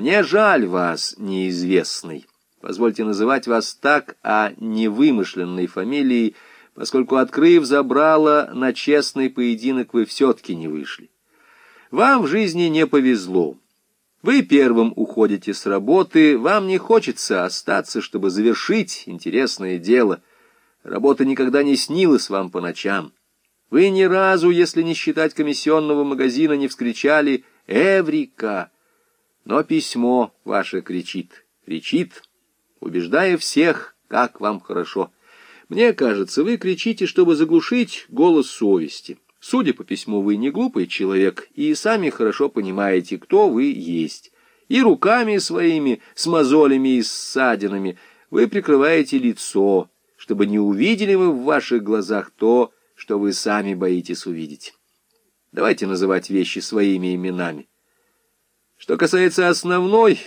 Мне жаль вас, неизвестный. Позвольте называть вас так, а не вымышленной фамилией, поскольку, открыв забрало, на честный поединок вы все-таки не вышли. Вам в жизни не повезло. Вы первым уходите с работы, вам не хочется остаться, чтобы завершить интересное дело. Работа никогда не снилась вам по ночам. Вы ни разу, если не считать комиссионного магазина, не вскричали «Эврика!». Но письмо ваше кричит, кричит, убеждая всех, как вам хорошо. Мне кажется, вы кричите, чтобы заглушить голос совести. Судя по письму, вы не глупый человек и сами хорошо понимаете, кто вы есть. И руками своими, с мозолями и ссадинами, вы прикрываете лицо, чтобы не увидели вы в ваших глазах то, что вы сами боитесь увидеть. Давайте называть вещи своими именами. Что касается основной,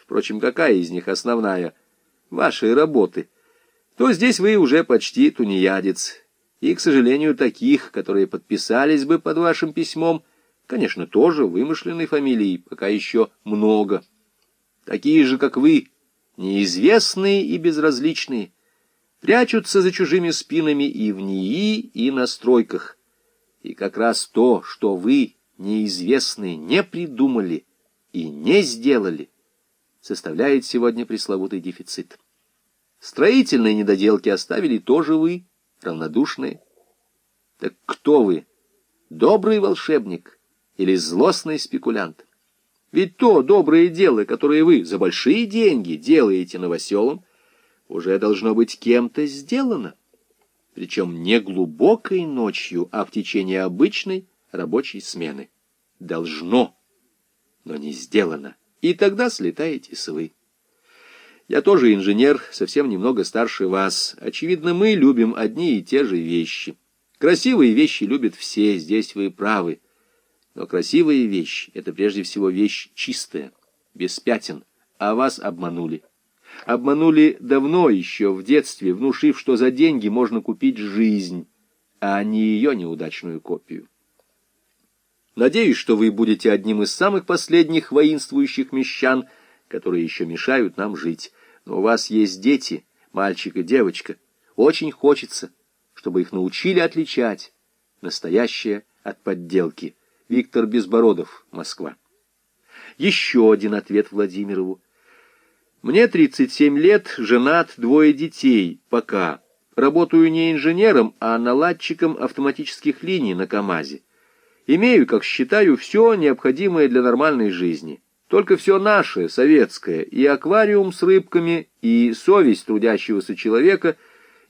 впрочем, какая из них основная, вашей работы, то здесь вы уже почти тунеядец, и, к сожалению, таких, которые подписались бы под вашим письмом, конечно, тоже вымышленной фамилией, пока еще много. Такие же, как вы, неизвестные и безразличные, прячутся за чужими спинами и в НИИ, и на стройках. И как раз то, что вы, неизвестные, не придумали и не сделали, составляет сегодня пресловутый дефицит. Строительные недоделки оставили тоже вы, равнодушные. Так кто вы? Добрый волшебник или злостный спекулянт? Ведь то доброе дело, которое вы за большие деньги делаете новоселом, уже должно быть кем-то сделано. Причем не глубокой ночью, а в течение обычной рабочей смены. Должно, но не сделано. И тогда слетаете с вы. Я тоже инженер, совсем немного старше вас. Очевидно, мы любим одни и те же вещи. Красивые вещи любят все, здесь вы правы. Но красивые вещи — это прежде всего вещь чистая, без пятен, а вас обманули. Обманули давно еще, в детстве, внушив, что за деньги можно купить жизнь, а не ее неудачную копию. Надеюсь, что вы будете одним из самых последних воинствующих мещан, которые еще мешают нам жить. Но у вас есть дети, мальчик и девочка. Очень хочется, чтобы их научили отличать настоящее от подделки. Виктор Безбородов, Москва. Еще один ответ Владимирову. Мне 37 лет, женат, двое детей, пока. Работаю не инженером, а наладчиком автоматических линий на КАМАЗе. Имею, как считаю, все необходимое для нормальной жизни. Только все наше, советское, и аквариум с рыбками, и совесть трудящегося человека,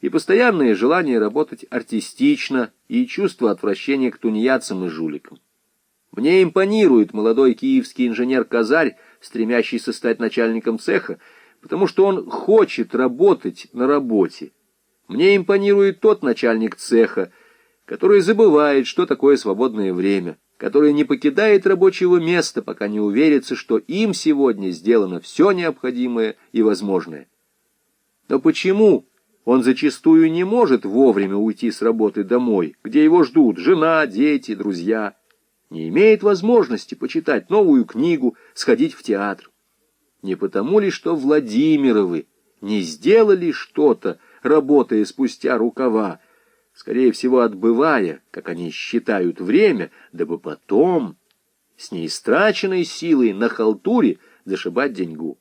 и постоянное желание работать артистично, и чувство отвращения к тунеядцам и жуликам. Мне импонирует молодой киевский инженер-казарь, стремящийся стать начальником цеха, потому что он хочет работать на работе. Мне импонирует тот начальник цеха, который забывает, что такое свободное время который не покидает рабочего места, пока не уверится, что им сегодня сделано все необходимое и возможное. Но почему он зачастую не может вовремя уйти с работы домой, где его ждут жена, дети, друзья, не имеет возможности почитать новую книгу, сходить в театр? Не потому ли, что Владимировы не сделали что-то, работая спустя рукава, скорее всего, отбывая, как они считают, время, дабы потом с неистраченной силой на халтуре зашибать деньгу.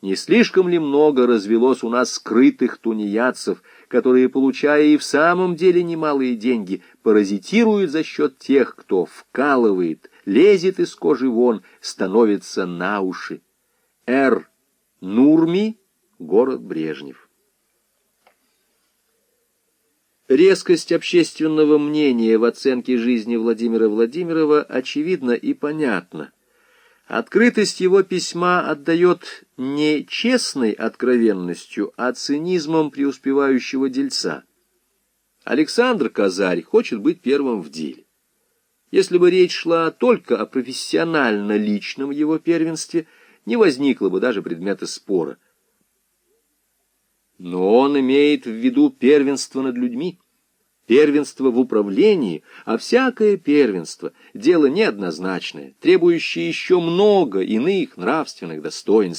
Не слишком ли много развелось у нас скрытых тунеядцев, которые, получая и в самом деле немалые деньги, паразитируют за счет тех, кто вкалывает, лезет из кожи вон, становится на уши? Р. Нурми, город Брежнев. Резкость общественного мнения в оценке жизни Владимира Владимирова очевидна и понятна. Открытость его письма отдает не честной откровенностью, а цинизмом преуспевающего дельца. Александр Казарь хочет быть первым в деле. Если бы речь шла только о профессионально-личном его первенстве, не возникло бы даже предмета спора – но он имеет в виду первенство над людьми, первенство в управлении, а всякое первенство — дело неоднозначное, требующее еще много иных нравственных достоинств.